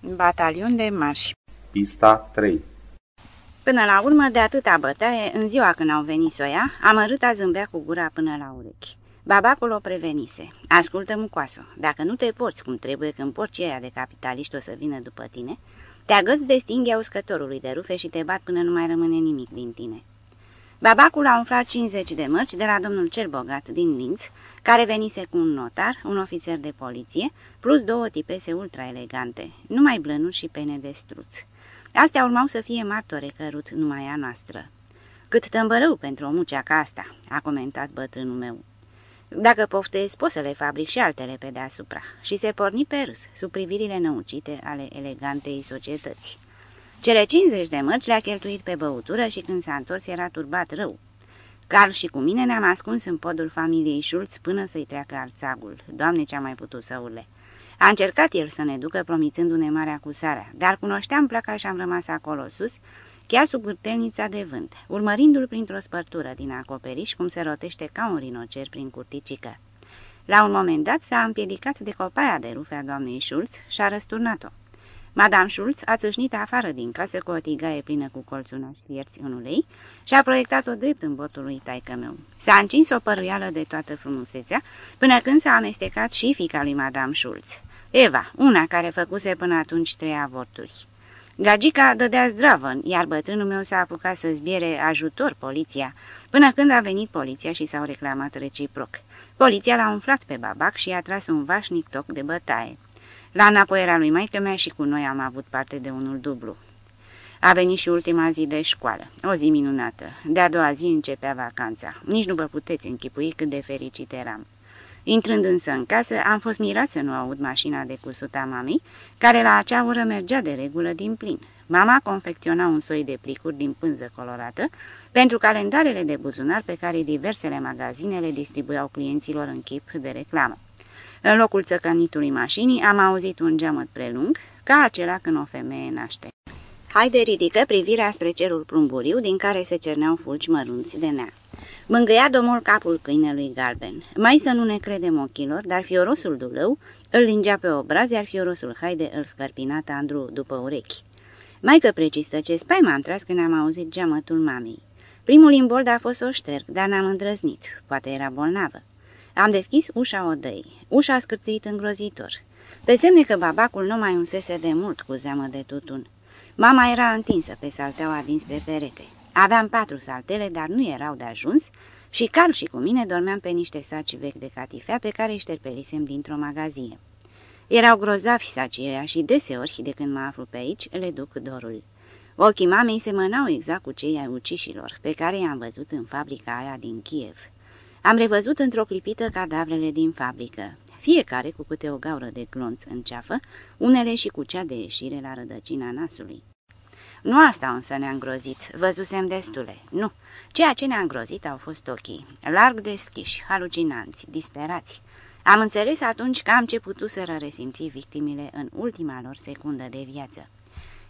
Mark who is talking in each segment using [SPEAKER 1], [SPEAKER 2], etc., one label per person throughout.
[SPEAKER 1] Batalion de marș
[SPEAKER 2] Pista 3
[SPEAKER 1] Până la urmă, de atâta bătaie, în ziua când au venit soia, amărâta zâmbea cu gura până la urechi. Babacul o prevenise. Ascultă, mucoasă, dacă nu te porți cum trebuie când porcii aia de capitaliști o să vină după tine, te agăți de stinghia uscătorului de rufe și te bat până nu mai rămâne nimic din tine. Babacul a umflat 50 de mărci de la domnul cel bogat din Linz, care venise cu un notar, un ofițer de poliție, plus două tipese ultra-elegante, numai blănuri și pene de struț. Astea urmau să fie martore cărut numai a noastră. Cât tămbărău pentru o mucea ca asta, a comentat bătrânul meu. Dacă poftezi, poți să le fabric și altele pe deasupra. Și se porni pe râs, sub privirile năucite ale elegantei societăți. Cele 50 de mărci le-a cheltuit pe băutură și când s-a întors era turbat rău. Carl și cu mine ne-am ascuns în podul familiei Schulz până să-i treacă arțagul. Doamne, ce-a mai putut să urle! A încercat el să ne ducă promițându-ne marea cusarea, dar cunoșteam placa și am rămas acolo sus, chiar sub vârtelnița de vânt, urmărindu-l printr-o spărtură din acoperiș cum se rotește ca un rinocer prin curticică. La un moment dat s-a împiedicat de copaia de rufe a doamnei Schulz și a răsturnat-o. Madame Schulz a țâșnit afară din casă cu o tigaie plină cu colțunași vierți în ulei și a proiectat-o drept în botul lui taică meu. S-a încins o păruială de toată frumusețea, până când s-a amestecat și fica lui Madame Schulz. Eva, una care făcuse până atunci trei avorturi. Gagica dădea zdravă, iar bătrânul meu s-a apucat să zbiere ajutor poliția, până când a venit poliția și s-au reclamat reciproc. Poliția l-a umflat pe babac și a tras un vașnic toc de bătaie. La înapoierea lui maică mea și cu noi am avut parte de unul dublu. A venit și ultima zi de școală, o zi minunată. De-a doua zi începea vacanța. Nici nu vă puteți închipui cât de fericit eram. Intrând însă în casă, am fost mirat să nu aud mașina de cusut a mamei, care la acea oră mergea de regulă din plin. Mama confecționa un soi de plicuri din pânză colorată pentru calendarele de buzunar pe care diversele magazine le distribuiau clienților în chip de reclamă. În locul țăcănitului mașinii am auzit un geamăt prelung, ca acela când o femeie naște. Haide ridică privirea spre cerul plumburiu din care se cerneau fulgi mărunți de nea. Mângâia domol capul câinelui galben. Mai să nu ne credem ochilor, dar fiorosul dulău îl lingea pe obraz, iar fiorosul haide îl scărpina tandru după urechi. Maică precisă, ce spaima am tras când am auzit geamătul mamei. Primul imbold a fost o șterg, dar n-am îndrăznit. Poate era bolnavă. Am deschis ușa odăi. Ușa a scârțit îngrozitor. Pe semne că babacul nu mai unsese de mult cu zeamă de tutun. Mama era întinsă pe salteaua dins pe perete. Aveam patru saltele, dar nu erau de ajuns și Carl și cu mine dormeam pe niște saci vechi de catifea pe care îi șterpelisem dintr-o magazie. Erau grozavi sacii și deseori, de când mă aflu pe aici, le duc dorul. Ochii mamei semănau exact cu cei ai ucișilor, pe care i-am văzut în fabrica aia din Kiev. Am revăzut într-o clipită cadavrele din fabrică, fiecare cu câte o gaură de glonț în ceafă, unele și cu cea de ieșire la rădăcina nasului. Nu asta însă ne-a îngrozit, văzusem destule, nu. Ceea ce ne-a îngrozit au fost ochii, larg deschiși, halucinanți, disperați. Am înțeles atunci că am ce putuseră resimți victimile în ultima lor secundă de viață.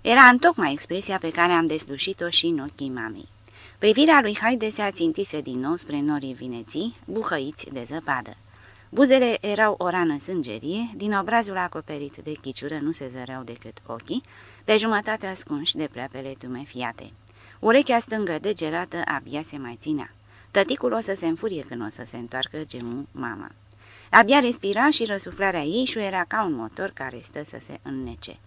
[SPEAKER 1] Era întocmai expresia pe care am deslușit-o și în ochii mamei. Privirea lui Haide se ațintise din nou spre norii vineții, buhăiți de zăpadă. Buzele erau o rană sângerie, din obrazul acoperit de chiciură nu se zăreau decât ochii, pe jumătate ascunși de pleapele tumefiate. Urechea stângă degerată abia se mai ținea. Tăticul o să se înfurie când o să se întoarcă gemu mama. Abia respira și răsuflarea ei era ca un motor care stă să se înnece.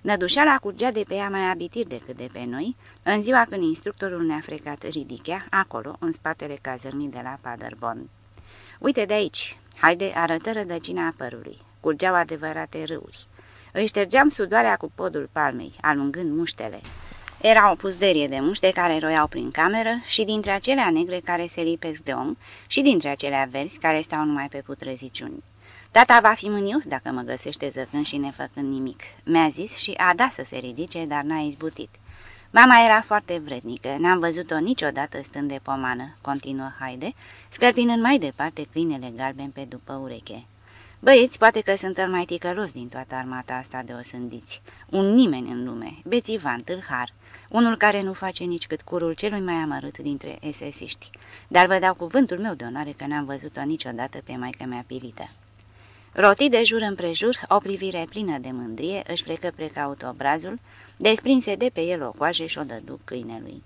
[SPEAKER 1] Nădușeala curgea de pe ea mai abitir decât de pe noi, în ziua când instructorul ne-a frecat ridichea, acolo, în spatele cazărmii de la Paderborn. Uite de aici, haide, arătă rădăcina părului. Curgeau adevărate râuri. Îi ștergeam sudoarea cu podul palmei, alungând muștele. Era o puzderie de muște care roiau prin cameră și dintre acelea negre care se lipesc de om și dintre acelea verzi care stau numai pe putreziciuni. Tata va fi mânios dacă mă găsește zăcând și nefăcând nimic. Mi-a zis și a dat să se ridice, dar n-a izbutit. Mama era foarte vrednică, n-am văzut-o niciodată stând de pomană, continuă Haide, scărpinând mai departe câinele galben pe după ureche. Băieți, poate că sunt mai ticălos din toată armata asta de osândiți. Un nimeni în lume, bețivan, tâlhar, unul care nu face nici cât curul celui mai amărât dintre esesiști. Dar vă dau cuvântul meu de onoare că n-am văzut-o niciodată pe maica mea pilită. Roti de jur împrejur, o privire plină de mândrie, își plecă precaut obrazul, desprinse de pe el o coajă și o dădu câinelui.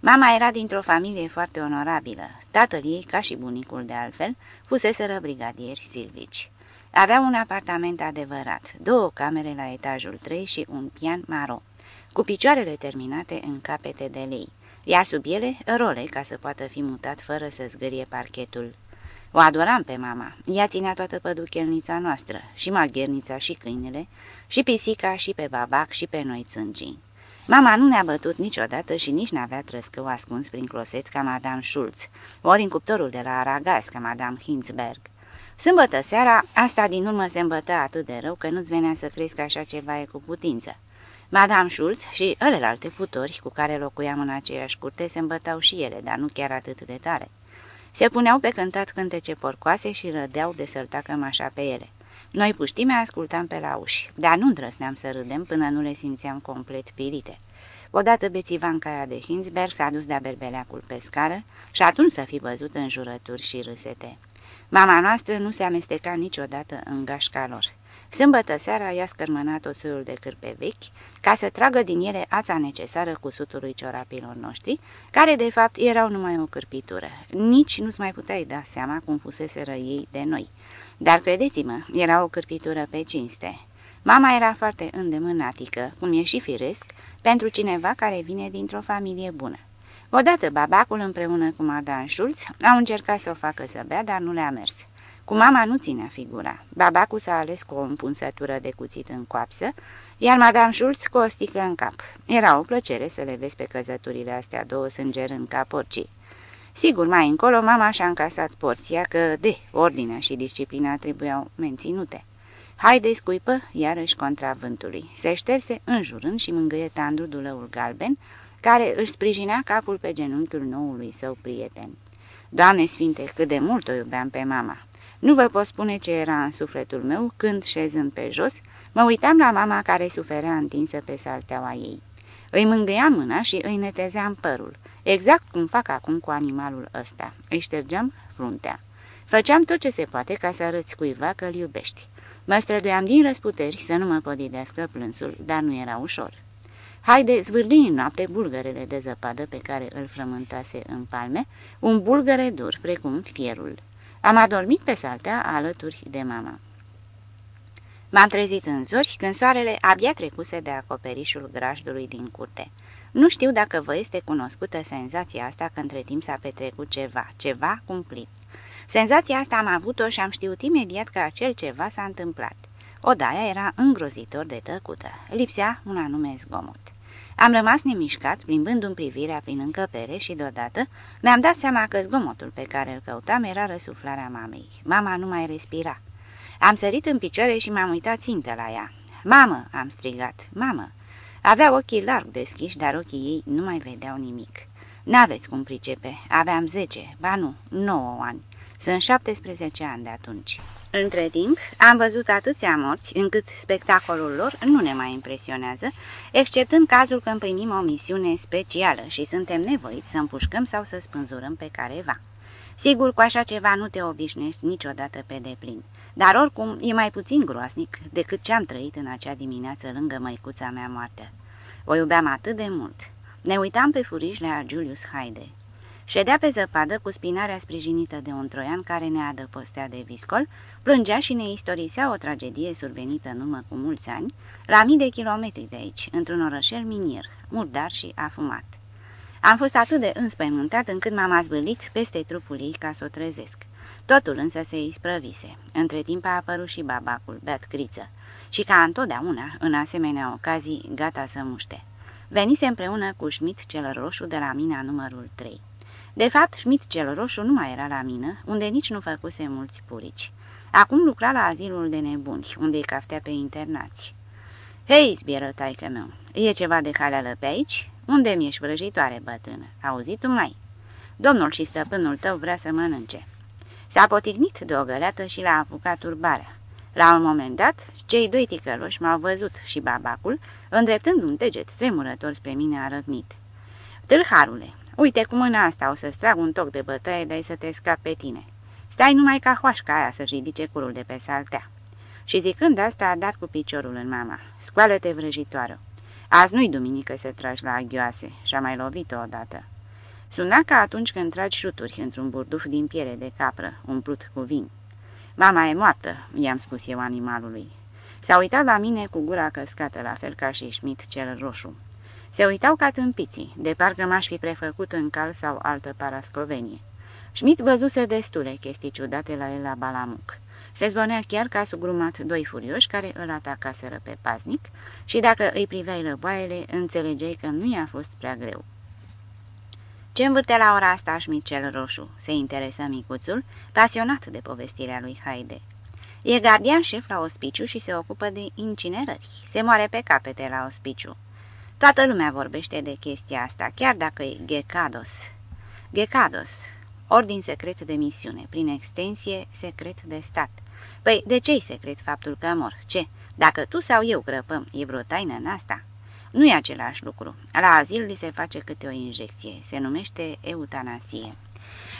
[SPEAKER 1] Mama era dintr-o familie foarte onorabilă. Tatăl ei, ca și bunicul de altfel, fuseseră brigadieri silvici. Avea un apartament adevărat, două camere la etajul 3 și un pian maro, cu picioarele terminate în capete de lei, iar sub ele role ca să poată fi mutat fără să zgârie parchetul. O adoram pe mama, ea ținea toată păduchelnița noastră, și maghernița și câinele, și pisica și pe babac și pe noi țângii. Mama nu ne-a bătut niciodată și nici n-avea trăscău ascuns prin closet ca Madame Schulz, ori în cuptorul de la Aragaz ca Madame Hinsberg. Sâmbătă seara, asta din urmă se îmbătă atât de rău că nu-ți venea să crezi că așa ceva e cu putință. Madame Schulz și ălelalte putori cu care locuiam în aceeași curte se îmbătau și ele, dar nu chiar atât de tare. Se puneau pe cântat cântece porcoase și rădeau de să-l tacă așa pe ele. Noi puștime ascultam pe la uși, dar nu îndrăsneam să râdem până nu le simțeam complet pirite. Odată bețivanca aia de Hinsberg s-a dus de-a berbeleacul pe scară și atunci să fi văzut în jurături și râsete. Mama noastră nu se amesteca niciodată în gașca lor. Sâmbătă seara i-a scărmănat o soiul de cârpe vechi ca să tragă din ele ața necesară cusutului ciorapilor noștri, care de fapt erau numai o cârpitură. Nici nu-ți mai puteai da seama cum fuseseră ei de noi. Dar credeți-mă, era o cârpitură pe cinste. Mama era foarte îndemânatică, cum e și firesc, pentru cineva care vine dintr-o familie bună. Odată babacul împreună cu Madame Schulz au încercat să o facă să bea, dar nu le-a mers. Cu mama nu ținea figura. Babacul s-a ales cu o împunsătură de cuțit în coapsă, iar Madame Schulz cu o sticlă în cap. Era o plăcere să le vezi pe căzăturile astea două sângerând ca porcii. Sigur, mai încolo mama și-a încasat porția că, de, ordinea și disciplina trebuiau menținute. Haide, scuipă, iarăși contra vântului. Se șterse înjurând și mângâie tandru dulăul galben, care își sprijinea capul pe genunchiul noului său prieten. Doamne Sfinte, cât de mult o iubeam pe mama! Nu vă pot spune ce era în sufletul meu când, șezând pe jos, mă uitam la mama care suferea întinsă pe salteaua ei. Îi mângâiam mâna și îi netezeam părul, exact cum fac acum cu animalul ăsta. Îi ștergeam fruntea. Făceam tot ce se poate ca să arăți cuiva că îl iubești. Mă străduiam din răsputeri să nu mă podidească plânsul, dar nu era ușor. Haide, zvârli în noapte bulgărele de zăpadă pe care îl frământase în palme, un bulgăre dur, precum fierul. Am adormit pe saltea alături de mama. M-am trezit în zori când soarele abia trecuse de acoperișul grajdului din curte. Nu știu dacă vă este cunoscută senzația asta că între timp s-a petrecut ceva, ceva cumplit. Senzația asta am avut-o și am știut imediat că acel ceva s-a întâmplat. Odaia era îngrozitor de tăcută, lipsea un anume zgomot. Am rămas nemișcat, plimbându-mi privirea prin încăpere și deodată mi-am dat seama că zgomotul pe care îl căutam era răsuflarea mamei. Mama nu mai respira. Am sărit în picioare și m-am uitat țintă la ea. Mamă!" am strigat. Mamă!" Avea ochii larg deschiși, dar ochii ei nu mai vedeau nimic. N-aveți cum pricepe. Aveam zece, ba nu, nouă ani. Sunt 17 ani de atunci. Între timp, am văzut atâția morți, încât spectacolul lor nu ne mai impresionează, exceptând cazul când primim o misiune specială și suntem nevoiți să împușcăm sau să spânzurăm pe careva. Sigur, cu așa ceva nu te obișnuiești niciodată pe deplin, dar oricum e mai puțin groasnic decât ce am trăit în acea dimineață lângă măicuța mea moartă. O iubeam atât de mult. Ne uitam pe furiș la Julius Haide. Ședea pe zăpadă cu spinarea sprijinită de un troian care ne adăpostea de viscol, plângea și ne istorisea o tragedie survenită în urmă cu mulți ani, la mii de kilometri de aici, într-un orășel minier, murdar și afumat. Am fost atât de înspăimântat încât m-am azvârlit peste trupul ei ca să o trezesc. Totul însă se isprăvise. Între timp a apărut și babacul, beat criță, și ca întotdeauna, în asemenea ocazii, gata să muște. Venise împreună cu Schmidt cel roșu de la mina numărul 3. De fapt, Schmidt cel roșu nu mai era la mină, unde nici nu făcuse mulți purici. Acum lucra la azilul de nebuni, unde îi caftea pe internați. Hei, zbieră taică meu, e ceva de caleală pe aici? Unde mi-ești șvrăjitoare, bătrână? Auzit tu mai? Domnul și stăpânul tău vrea să mănânce. S-a potignit de o găleată și l-a apucat urbarea. La un moment dat, cei doi ticăloși m-au văzut și babacul, îndreptând un deget tremurător spre mine a răgnit. Tâlharule, Uite, cu mâna asta o să-ți trag un toc de bătaie, dar să te scap pe tine. Stai numai ca hoașca aia să-și ridice curul de pe saltea. Și zicând asta, a dat cu piciorul în mama. Scoală-te vrăjitoară! Azi nu-i duminică să tragi la aghioase și-a mai lovit-o odată. Suna ca atunci când tragi șuturi într-un burduf din piele de capră, umplut cu vin. Mama e moartă, i-am spus eu animalului. S-a uitat la mine cu gura căscată, la fel ca și Schmidt cel roșu. Se uitau ca tâmpiții, de parcă m-aș fi prefăcut în cal sau altă parascovenie. Schmidt văzuse destule chestii ciudate la el la Balamuc. Se zvonea chiar ca sugrumat doi furioși care îl atacaseră pe paznic și dacă îi priveai lăboaiele, înțelegeai că nu i-a fost prea greu. Ce învârte la ora asta Schmidt cel roșu? Se interesă micuțul, pasionat de povestirea lui Haide. E gardian șef la ospiciu și se ocupă de incinerări. Se moare pe capete la ospiciu. Toată lumea vorbește de chestia asta, chiar dacă e Gecados. Gecados, ordin secret de misiune, prin extensie secret de stat. Păi, de ce-i secret faptul că mor? Ce? Dacă tu sau eu crăpăm, e vreo taină în asta? Nu e același lucru. La azil li se face câte o injecție. Se numește eutanasie.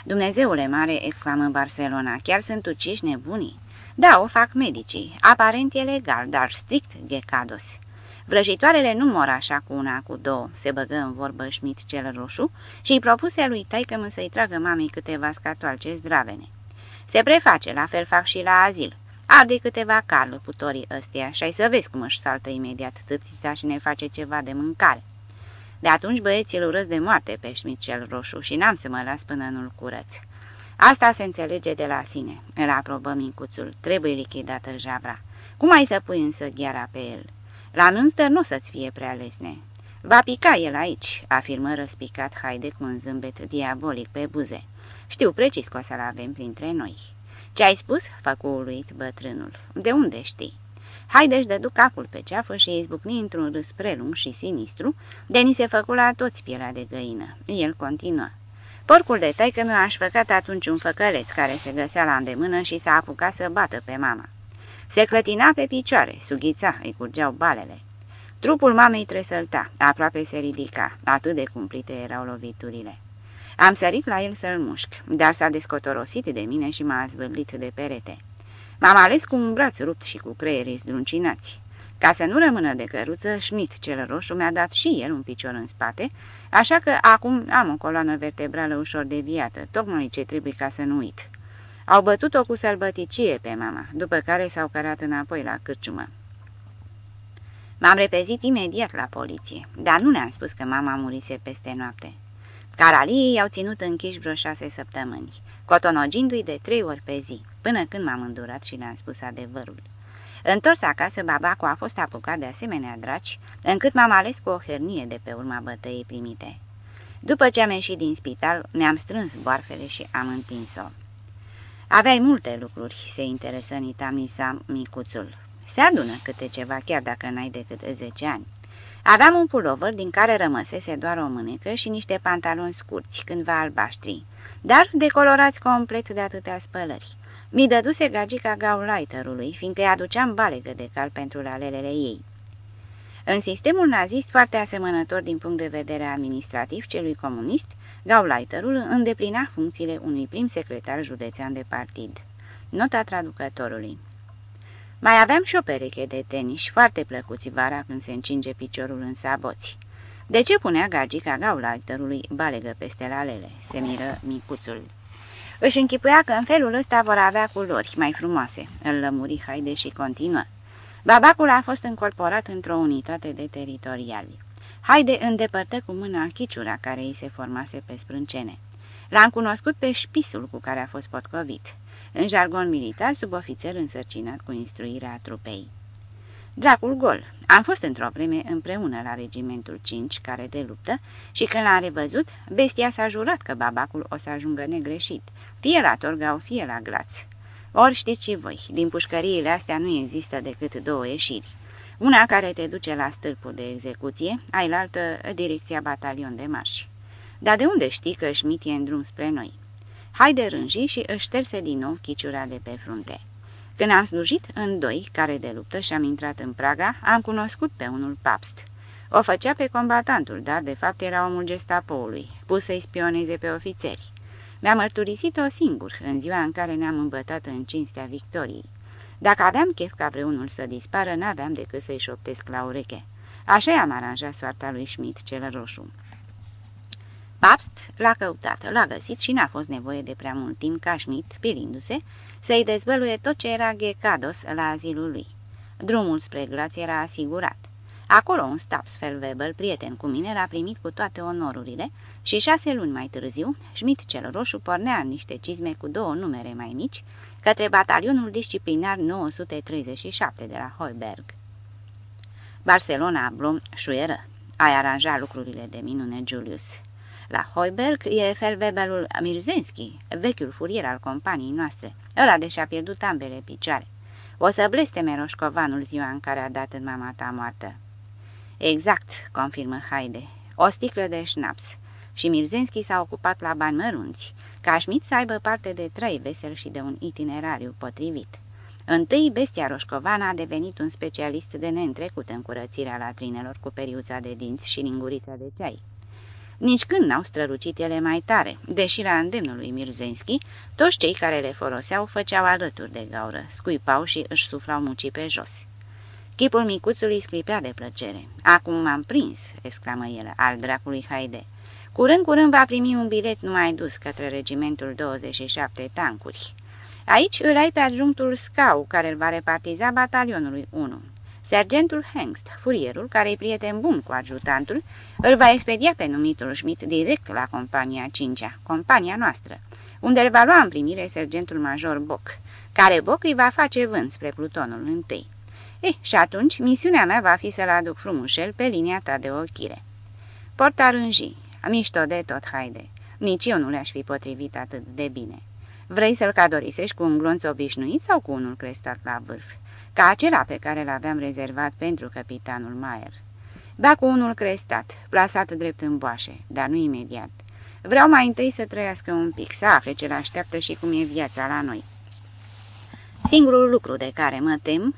[SPEAKER 1] Dumnezeule mare, exclamă Barcelona, chiar sunt uciși nebunii? Da, o fac medicii. Aparent e legal, dar strict gecados. Vrăjitoarele nu mor așa cu una, cu două, se băgă în vorbă Schmidt cel roșu și îi propuse lui taică să-i tragă mamei câteva scatoalce zdravene. Se preface, la fel fac și la azil. Arde câteva carlu putorii ăstia și ai să vezi cum își saltă imediat tâțița și ne face ceva de mâncare. De atunci băieții îl urăsc de moarte pe Schmidt cel roșu și n-am să mă las până nu-l curăț. Asta se înțelege de la sine, îl aprobă micuțul, trebuie lichidată javra. Cum ai să pui însă gheara pe el? La Münster nu să-ți fie prea lesne. Va pica el aici, afirmă răspicat Haide cu un zâmbet diabolic pe buze. Știu precis că o să-l avem printre noi. Ce ai spus?" făcu uluit bătrânul. De unde știi?" Haide-și dădu capul pe ceafă și izbucni într-un râs prelung și sinistru, de ni se făcu la toți pielea de găină. El continuă. Porcul de taică mi-a așfăcat atunci un făcăleț care se găsea la îndemână și s-a apucat să bată pe mama. Se clătina pe picioare, sughița, îi curgeau balele. Trupul mamei tresălta, aproape se ridica, atât de cumplite erau loviturile. Am sărit la el să-l mușc, dar s-a descotorosit de mine și m-a zvârlit de perete. M-am ales cu un braț rupt și cu creierii zdruncinați. Ca să nu rămână de căruță, Schmidt cel roșu mi-a dat și el un picior în spate, așa că acum am o coloană vertebrală ușor deviată, tocmai ce trebuie ca să nu uit. Au bătut-o cu sălbăticie pe mama, după care s-au cărat înapoi la cârciumă. M-am repezit imediat la poliție, dar nu le-am spus că mama murise peste noapte. Caraliei i-au ținut închiși vreo șase săptămâni, cotonogindu-i de trei ori pe zi, până când m-am îndurat și le-am spus adevărul. Întors acasă, babacu a fost apucat de asemenea draci, încât m-am ales cu o hernie de pe urma bătăii primite. După ce am ieșit din spital, mi-am strâns boarfele și am întins-o. Aveai multe lucruri, se interesă Nitamisa micuțul. Se adună câte ceva, chiar dacă n-ai decât 10 ani. Aveam un pulover din care rămăsese doar o mânecă și niște pantaloni scurți, cândva albaștri, dar decolorați complet de atâtea spălări. Mi dăduse gagica gaulaiterului, fiindcă-i aduceam balegă de cal pentru lalelele ei. În sistemul nazist, foarte asemănător din punct de vedere administrativ celui comunist, Gauleiterul îndeplina funcțiile unui prim secretar județean de partid. Nota traducătorului Mai aveam și o pereche de tenis, foarte plăcuți vara când se încinge piciorul în saboți. De ce punea gagica Gauleiterului balegă peste lalele? Se miră micuțul. Își închipuia că în felul ăsta vor avea culori mai frumoase, îl lămuri Haide și continuă. Babacul a fost încorporat într-o unitate de teritoriali. Haide îndepărtă cu mâna chiciura care îi se formase pe sprâncene. L-am cunoscut pe șpisul cu care a fost potcovit, în jargon militar, sub ofițer însărcinat cu instruirea trupei. Dracul gol. Am fost într-o vreme împreună la regimentul 5, care de luptă, și când l-am revăzut, bestia s-a jurat că babacul o să ajungă negreșit, fie la Torgau, fie la Glaț. Ori știți și voi, din pușcăriile astea nu există decât două ieșiri. Una care te duce la stâlpul de execuție, ai altă direcția batalion de marș. Dar de unde știi că Schmidt e în drum spre noi? Haide rânji și își șterse din nou chiciura de pe frunte. Când am slujit în doi care de luptă și am intrat în Praga, am cunoscut pe unul papst. O făcea pe combatantul, dar de fapt era omul gestapoului, pus să-i spioneze pe ofițeri. Mi-a mărturisit-o singur, în ziua în care ne-am îmbătat în cinstea victoriei. Dacă aveam chef ca vreunul să dispară, n-aveam decât să-i șoptesc la ureche. Așa i-am aranjat soarta lui Schmidt cel roșu. Pabst l-a căutat, l-a găsit și n-a fost nevoie de prea mult timp ca Schmidt, pilindu-se, să-i dezvăluie tot ce era ghecados la azilul lui. Drumul spre grație era asigurat. Acolo un Stabsfeldwebel, prieten cu mine, l-a primit cu toate onorurile și șase luni mai târziu, Schmidt cel roșu pornea în niște cizme cu două numere mai mici către batalionul disciplinar 937 de la Heuberg. Barcelona Blum șuieră. Ai aranjat lucrurile de minune, Julius. La Heuberg e felvebelul Mirzenski, vechiul furier al companiei noastre, ăla de și-a pierdut ambele picioare. O să blesteme roșcovanul ziua în care a dat în mama ta moartă. Exact, confirmă Haide. O sticlă de șnaps. Și Mirzenski s-a ocupat la bani mărunți, ca Schmidt să aibă parte de trei vesel și de un itinerariu potrivit. Întâi, bestia roșcovana a devenit un specialist de neîntrecut în curățirea latrinelor cu periuța de dinți și lingurița de ceai. Nici când n-au strălucit ele mai tare, deși la îndemnul lui Mirzenski, toți cei care le foloseau făceau alături de gaură, scuipau și își suflau mucii pe jos. Chipul micuțului sclipea de plăcere. Acum m-am prins!" exclamă el, al dracului Haide. Curând, curând va primi un bilet numai dus către regimentul 27 tancuri. Aici îl ai pe adjunctul Scau, care îl va repartiza batalionului 1. Sergentul Hengst, furierul, care e prieten bun cu ajutantul, îl va expedia pe numitul Schmidt direct la compania 5 -a, compania noastră, unde îl va lua în primire sergentul major Boc, care Boc îi va face vânt spre plutonul întâi. Eh, și atunci misiunea mea va fi să-l aduc frumușel pe linia ta de ochire. Portar înji, mișto de tot, haide. Nici eu nu le-aș fi potrivit atât de bine. Vrei să-l cadorisești cu un glonț obișnuit sau cu unul crestat la vârf? Ca acela pe care l-aveam rezervat pentru capitanul Maier. Ba cu unul crestat, plasat drept în boașe, dar nu imediat. Vreau mai întâi să trăiască un pic, să afle ce l-așteaptă și cum e viața la noi. Singurul lucru de care mă tem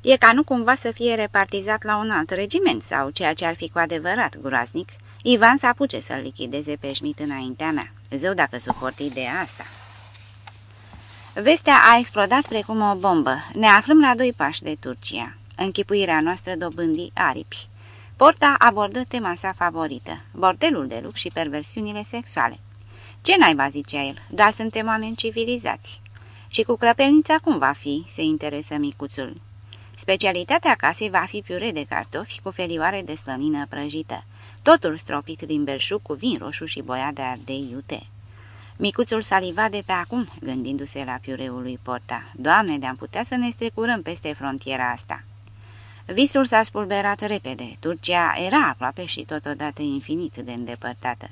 [SPEAKER 1] e ca nu cumva să fie repartizat la un alt regiment sau ceea ce ar fi cu adevărat groaznic, Ivan să apuce să-l lichideze pe Schmidt înaintea mea. Zău dacă suport ideea asta. Vestea a explodat precum o bombă. Ne aflăm la doi pași de Turcia. Închipuirea noastră dobândi aripi. Porta abordă tema sa favorită, bordelul de lux și perversiunile sexuale. Ce naiba, zicea el, doar suntem oameni civilizați. Și cu crăpelnița cum va fi, se interesă micuțul. Specialitatea casei va fi piure de cartofi cu felioare de slănină prăjită, totul stropit din belșug cu vin roșu și boia de ardei iute. Micuțul saliva de pe acum, gândindu-se la piureul lui Porta. Doamne, de-am putea să ne strecurăm peste frontiera asta. Visul s-a spulberat repede. Turcia era aproape și totodată infinit de îndepărtată.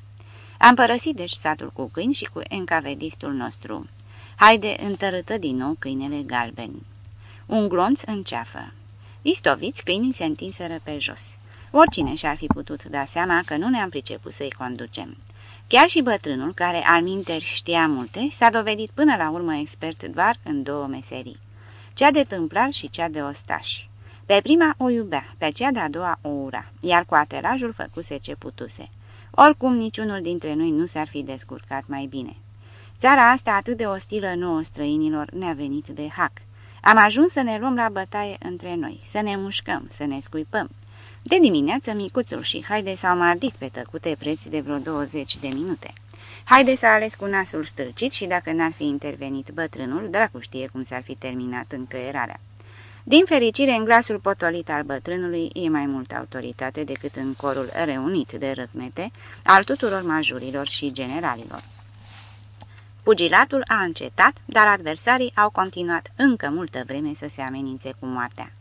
[SPEAKER 1] Am părăsit deci satul cu câini și cu encavedistul nostru. Haide, întărâtă din nou câinele galbeni. Un glonț în ceafă. Istoviți, câinii se întinseră pe jos. Oricine și-ar fi putut da seama că nu ne-am priceput să-i conducem. Chiar și bătrânul, care al minteri știa multe, s-a dovedit până la urmă expert doar în două meserii. Cea de tâmplar și cea de ostași. Pe prima o iubea, pe cea de-a doua o ura, iar cu aterajul făcuse ce putuse. Oricum, niciunul dintre noi nu s-ar fi descurcat mai bine. Țara asta atât de ostilă nouă străinilor ne-a venit de hac. Am ajuns să ne luăm la bătaie între noi, să ne mușcăm, să ne scuipăm. De dimineață, micuțul și Haide s-au mardit pe tăcute preț de vreo 20 de minute. Haide s-a ales cu nasul stârcit și dacă n-ar fi intervenit bătrânul, dracu știe cum s-ar fi terminat încăierarea. Din fericire, în glasul potolit al bătrânului e mai multă autoritate decât în corul reunit de răcmete al tuturor majurilor și generalilor. Pugilatul a încetat, dar adversarii au continuat încă multă vreme să se amenințe cu moartea.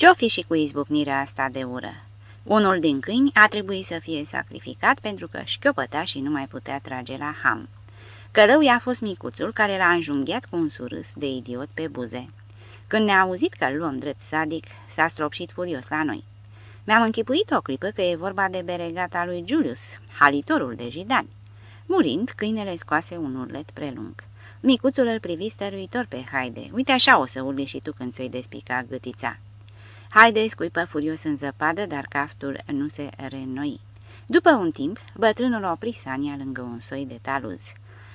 [SPEAKER 1] Ce-o fi și cu izbucnirea asta de ură? Unul din câini a trebuit să fie sacrificat pentru că șchiopăta și nu mai putea trage la ham. Călău i-a fost micuțul care l-a înjunghiat cu un surâs de idiot pe buze. Când ne-a auzit că luăm drept sadic, s-a stropșit furios la noi. Mi-am închipuit o clipă că e vorba de beregata lui Julius, halitorul de jidani. Murind, câinele scoase un urlet prelung. Micuțul îl privi stăruitor pe Haide. Uite așa o să urli și tu când ți-o despica gâtița. Haide scuipă furios în zăpadă, dar caftul nu se renoi. După un timp, bătrânul opri Sania lângă un soi de taluz.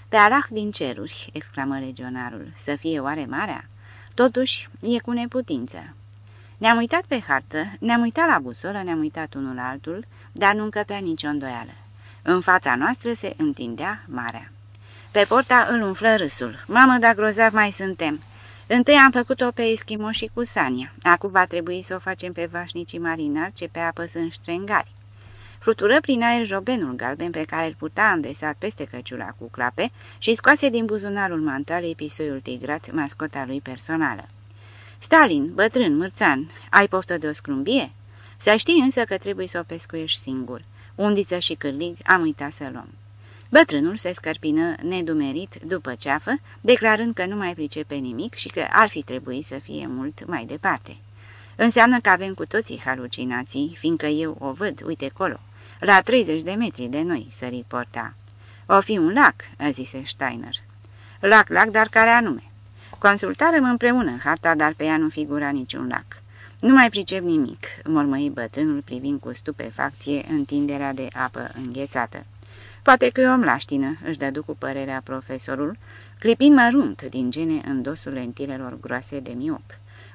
[SPEAKER 1] Pe alah din ceruri!" exclamă legionarul. Să fie oare marea?" Totuși, e cu neputință. Ne-am uitat pe hartă, ne-am uitat la busolă, ne-am uitat unul la altul, dar nu încăpea nicio îndoială. În fața noastră se întindea marea. Pe porta îl umflă râsul. Mamă, dar grozav mai suntem! Întâi am făcut-o pe Eschimo și cu Sania. Acum va trebui să o facem pe vașnicii marinari ce pe apă sunt ștrengari. Flutură prin aer jobenul galben pe care îl putea îndesat peste căciula cu clape și scoase din buzunarul mantalei pisoiul tigrat, mascota lui personală. Stalin, bătrân, mârțan, ai poftă de o scrumbie? Să știi însă că trebuie să o pescuiești singur. Undiță și cârlig am uitat să luăm. Bătrânul se scărpină nedumerit după ceafă, declarând că nu mai pricepe nimic și că ar fi trebuit să fie mult mai departe. Înseamnă că avem cu toții halucinații, fiindcă eu o văd, uite colo, la 30 de metri de noi, sări porta. O fi un lac, a zise Steiner. Lac, lac, dar care anume? Consultarăm împreună harta, dar pe ea nu figura niciun lac. Nu mai pricep nimic, mormăi bătrânul privind cu stupefacție întinderea de apă înghețată. Poate că e o mlaștină, își dădu cu părerea profesorul, clipind mărunt din gene în dosul lentilelor groase de miop.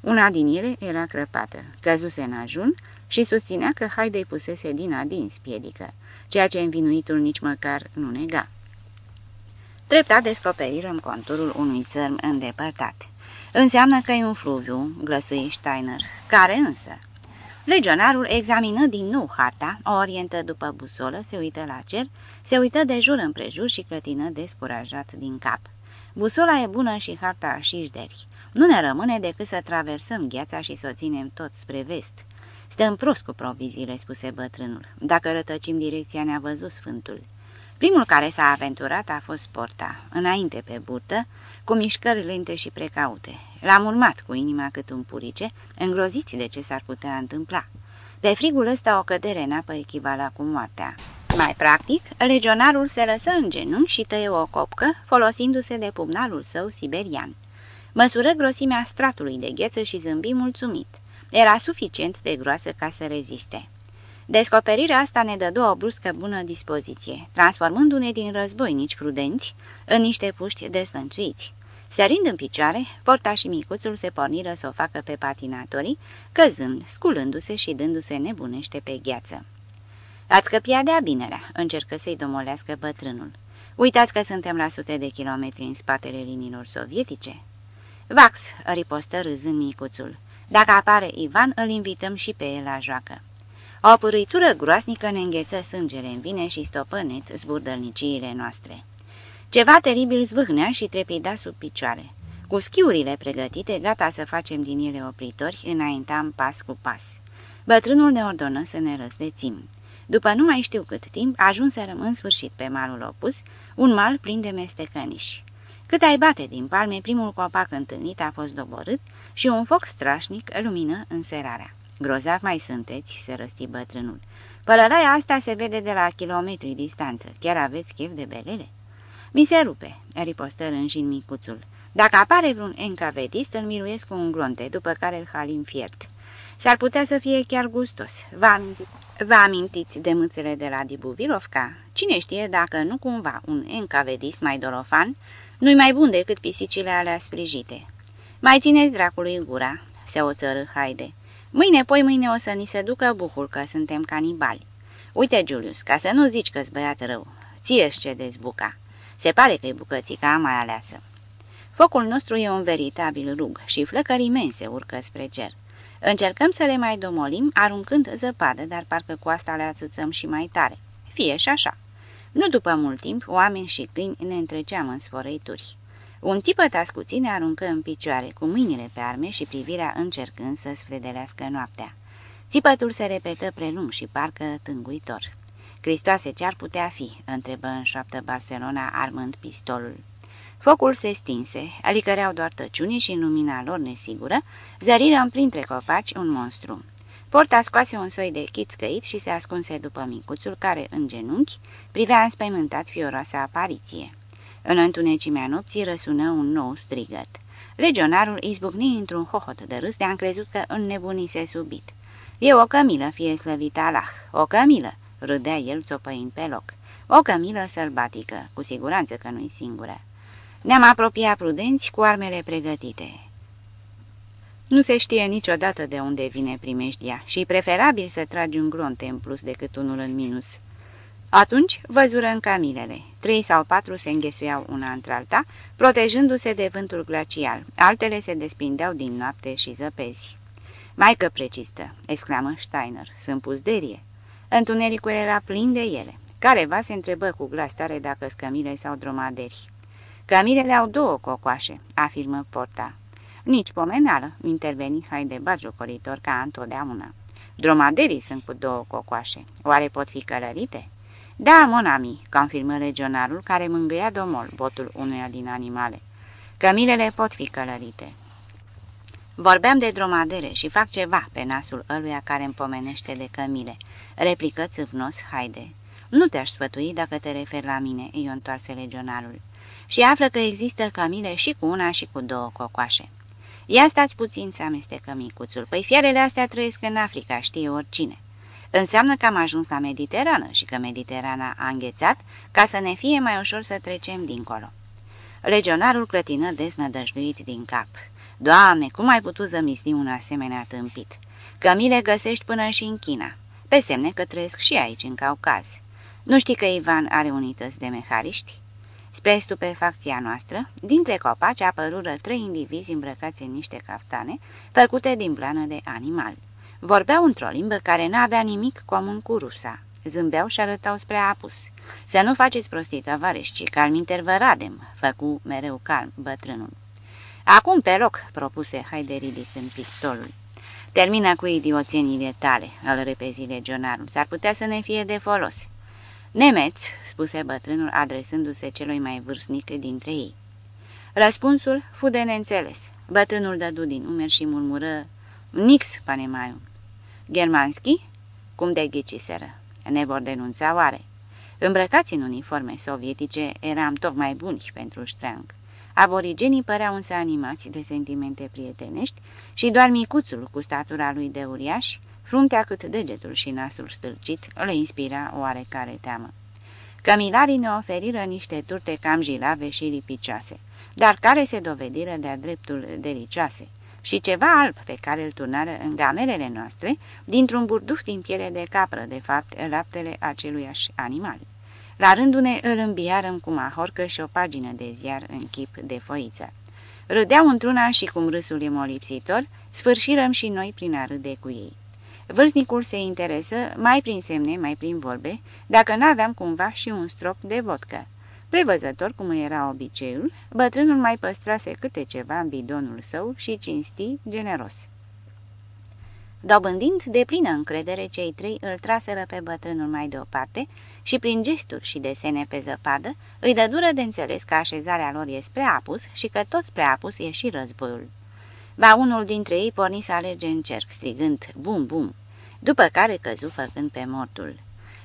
[SPEAKER 1] Una din ele era crăpată, căzuse în ajun și susținea că Haidei pusese din adins piedică, ceea ce învinuitul nici măcar nu nega. Treptat descoperirăm conturul unui țărm îndepărtat. Înseamnă că e un fluviu, glăsui Steiner, care însă... Legionarul examină din nou harta, o orientă după busolă, se uită la cer, se uită de jur împrejur și clătină descurajat din cap. Busola e bună și harta și șderi. Nu ne rămâne decât să traversăm gheața și să o ținem tot spre vest. Stăm prost cu proviziile, spuse bătrânul. Dacă rătăcim direcția, ne-a văzut sfântul. Primul care s-a aventurat a fost Porta, înainte pe burtă, cu mișcări lente și precaute. L-am urmat cu inima cât un purice, îngroziți de ce s-ar putea întâmpla. Pe frigul ăsta o cădere în apă echivala cu moartea. Mai practic, legionarul se lăsă în genunchi și tăie o copcă, folosindu-se de pumnalul său siberian. Măsură grosimea stratului de gheță și zâmbi mulțumit. Era suficient de groasă ca să reziste. Descoperirea asta ne dădu o bruscă bună dispoziție, transformându-ne din războinici prudenți în niște puști deslănțuiți. Sărind în picioare, porta și micuțul se porniră să o facă pe patinatorii, căzând, sculându-se și dându-se nebunește pe gheață. Ați căpia de-a binelea, încercă să-i domolească bătrânul. Uitați că suntem la sute de kilometri în spatele liniilor sovietice. Vax, ripostă râzând micuțul. Dacă apare Ivan, îl invităm și pe el la joacă. O pârâitură groasnică ne îngheță sângele în vine și stopă net zburdălniciile noastre. Ceva teribil zvâhnea și trepida sub picioare. Cu schiurile pregătite, gata să facem din ele opritori, înaintam pas cu pas. Bătrânul ne ordonă să ne răsdețim. După nu mai știu cât timp, ajunserăm în sfârșit pe malul opus, un mal plin de mestecăniși. Cât ai bate din palme, primul copac întâlnit a fost doborât și un foc strașnic lumină înserarea. Grozav mai sunteți, se răsti bătrânul. Pălăraia asta se vede de la kilometri distanță. Chiar aveți chef de belele? Mi se rupe, ripostă rânjin micuțul. Dacă apare vreun encavetist, îl miruiesc cu un glonte, după care îl halim fiert. S-ar putea să fie chiar gustos. Vă, aminti... Vă amintiți de mâțele de la Dibuvilovca? Cine știe dacă nu cumva un encavedist mai dolofan nu-i mai bun decât pisicile alea sprijite. Mai țineți dracului gura, se oțără Haide. Mâine, poi mâine o să ni se ducă buhul că suntem canibali. Uite, Julius, ca să nu zici că-s băiat rău, ție-ți ce dezbuca. Se pare că-i bucățica mai aleasă. Focul nostru e un veritabil rug și flăcări imense urcă spre cer. Încercăm să le mai domolim, aruncând zăpadă, dar parcă cu asta le ațățăm și mai tare. Fie și așa. Nu după mult timp, oameni și câini ne întreceam în sfărăituri. Un țipăt ascuțit ne aruncă în picioare, cu mâinile pe arme și privirea încercând să sfredelească noaptea. Țipătul se repetă prelung și parcă tânguitor. Cristoase ce ar putea fi?" întrebă în șoaptă Barcelona, armând pistolul. Focul se stinse, alicăreau doar tăciuni și în lumina lor nesigură, zăriră printre copaci un monstru. Porta scoase un soi de chit scăit și se ascunse după micuțul care, în genunchi, privea înspăimântat fioroasa apariție. În întunecimea nopții răsună un nou strigăt. Legionarul izbucni într-un hohot de râs de-a crezut că înnebunise subit. E o cămilă, fie slăvit Allah, o cămilă!" râdea el țopăind pe loc. O cămilă sălbatică, cu siguranță că nu-i singură. Ne-am apropiat prudenți cu armele pregătite. Nu se știe niciodată de unde vine primejdia și preferabil să tragi un glonte în plus decât unul în minus. Atunci văzură în camilele. Trei sau patru se înghesuiau una într-alta, protejându-se de vântul glacial. Altele se desprindeau din noapte și zăpezi. Maică precistă!" exclamă Steiner, sunt pusderie. Întunericul era plin de ele. Careva se întrebă cu glas tare dacă scămile sau dromaderi. Cămilele au două cocoașe," afirmă Porta. Nici pomenală, interveni Haide bagiocoritor ca întotdeauna. Dromaderii sunt cu două cocoașe. Oare pot fi călărite?" Da, monami," confirmă legionarul care mângâia domol botul unuia din animale. Cămilele pot fi călărite. Vorbeam de dromadere și fac ceva pe nasul ăluia care îmi pomenește de cămile, replică țâvnos Haide. Nu te-aș sfătui dacă te referi la mine, îi întoarse legionarul. Și află că există camile și cu una și cu două cocoașe. Ia stați puțin, să amestecă micuțul, păi fiarele astea trăiesc în Africa, știe oricine. Înseamnă că am ajuns la Mediterană și că Mediterana a înghețat ca să ne fie mai ușor să trecem dincolo. Legionarul clătină desnădăjduit din cap. Doamne, cum ai putut zămisli un asemenea tâmpit? Că mi le găsești până și în China, pe semne că trăiesc și aici, în Caucaz. Nu știi că Ivan are unități de mehariști? Spre stupefacția noastră, dintre copaci apărură trei indivizi îmbrăcați în niște caftane, făcute din blană de animal. Vorbeau într-o limbă care n-avea nimic comun cu rusa. Zâmbeau și arătau spre apus. Să nu faceți prostii, tăvarești, calminter vă radem, făcu mereu calm bătrânul. Acum pe loc, propuse Haide ridicând pistolul. Termina cu idioțenile tale, îl repezi legionarul, s-ar putea să ne fie de folos. Nemeț, spuse bătrânul adresându-se celui mai vârstnic dintre ei. Răspunsul fu de neînțeles. Bătrânul dădu din umeri și murmură, Nix, panemaiu. Germanski? Cum de ghiciseră? Ne vor denunța oare? Îmbrăcați în uniforme sovietice, eram tocmai buni pentru ștreang. Aborigenii păreau însă animați de sentimente prietenești și doar micuțul cu statura lui de uriaș, fruntea cât degetul și nasul stâlcit, le inspira oarecare teamă. Cămilarii ne oferiră niște turte cam jilave și lipicioase, dar care se dovediră de-a dreptul delicioase, și ceva alb pe care îl turnară în gamelele noastre, dintr-un burduf din piele de capră, de fapt, laptele aceluiași animal. La rândul ne îl îmbiarăm cu mahorcă și o pagină de ziar în chip de foiță. Râdeau într-una și cum râsul e molipsitor, sfârșirăm și noi prin a râde cu ei. Vârstnicul se interesă, mai prin semne, mai prin vorbe, dacă n-aveam cumva și un strop de vodcă. Prevăzător cum era obiceiul, bătrânul mai păstrase câte ceva în bidonul său și cinsti generos. Dobândind de plină încredere, cei trei îl traseră pe bătrânul mai deoparte și prin gesturi și desene pe zăpadă îi dă dură de înțeles că așezarea lor e spre apus și că tot spre apus e și războiul. Ba unul dintre ei porni să alerge în cerc, strigând bum, bum, după care căzu făcând pe mortul.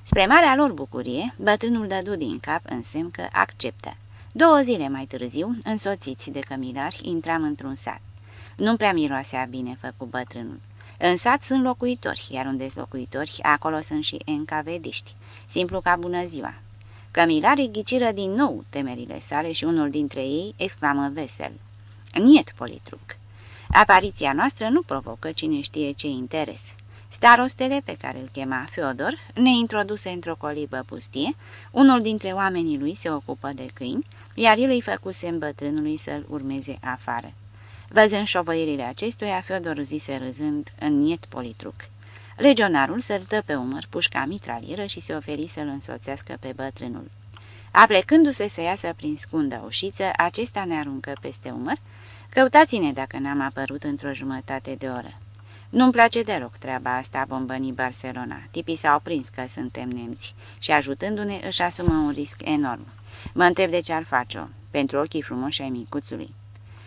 [SPEAKER 1] Spre marea lor bucurie, bătrânul dădu din cap în semn că acceptă. Două zile mai târziu, însoțiți de cămilari, intram într-un sat. Nu prea miroasea bine făcut bătrânul. În sat sunt locuitori, iar unde locuitori, acolo sunt și encavediști. Simplu ca bună ziua. Cămilarii ghiciră din nou temerile sale și unul dintre ei exclamă vesel. Niet, politruc. Apariția noastră nu provocă cine știe ce interes. Starostele, pe care îl chema Feodor, ne introduse într-o colibă pustie, unul dintre oamenii lui se ocupă de câini, iar el îi făcuse bătrânului să-l urmeze afară. Văzând șovăirile acestuia, Feodor zise râzând în niet politruc. Legionarul sărtă pe umăr pușca mitralieră și se oferi să-l însoțească pe bătrânul. Aplecându-se să iasă prin scundă ușiță, acesta ne aruncă peste umăr, Căutați-ne dacă n-am apărut într-o jumătate de oră. Nu-mi place deloc treaba asta, bombănii Barcelona. Tipii s-au prins că suntem nemți și ajutându-ne își asumă un risc enorm. Mă întreb de ce ar face-o, pentru ochii frumoși ai micuțului.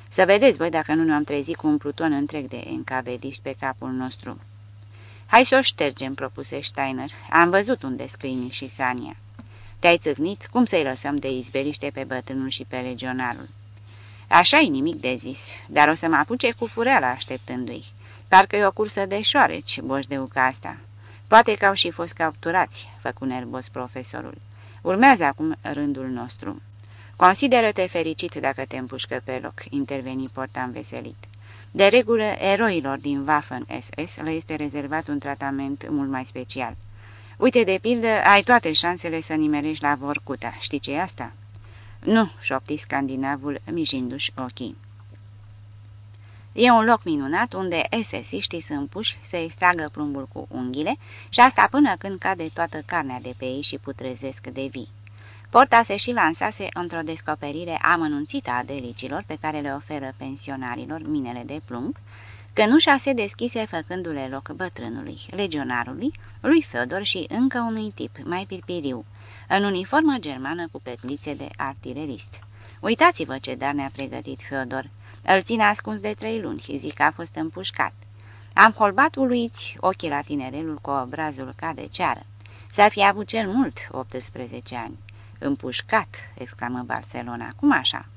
[SPEAKER 1] Să vedeți voi dacă nu ne-am trezit cu un pluton întreg de încavediști pe capul nostru. Hai să o ștergem, propuse Steiner. Am văzut unde scrini și Sania. Te-ai țâcnit? Cum să-i lăsăm de izbeliște pe bătânul și pe legionarul? așa e nimic de zis, dar o să mă apuce cu fureala așteptându-i. Parcă e o cursă de șoareci, boșdeuca asta. Poate că au și fost capturați, făcu nervos profesorul. Urmează acum rândul nostru. Consideră-te fericit dacă te împușcă pe loc, interveni porta înveselit. De regulă, eroilor din Waffen-SS le este rezervat un tratament mult mai special. Uite, de pildă, ai toate șansele să nimerești la Vorcuta. Știi ce e asta?" Nu," șopti scandinavul, mijindu-și ochii. E un loc minunat unde esesiștii sunt puși să extragă plumbul cu unghiile și asta până când cade toată carnea de pe ei și putrezesc de vii. Porta se și lansase într-o descoperire amănunțită a delicilor pe care le oferă pensionarilor minele de plumb, când ușa se deschise făcându-le loc bătrânului, legionarului, lui Feodor și încă unui tip mai pirpiriu, în uniformă germană cu petlițe de artilerist. Uitați-vă ce dar ne-a pregătit Feodor. Îl ține ascuns de trei luni și zic că a fost împușcat. Am holbat uluiți ochii la tinerelul cu obrazul ca de ceară. S-a fi avut cel mult 18 ani. Împușcat!" exclamă Barcelona. Cum așa?"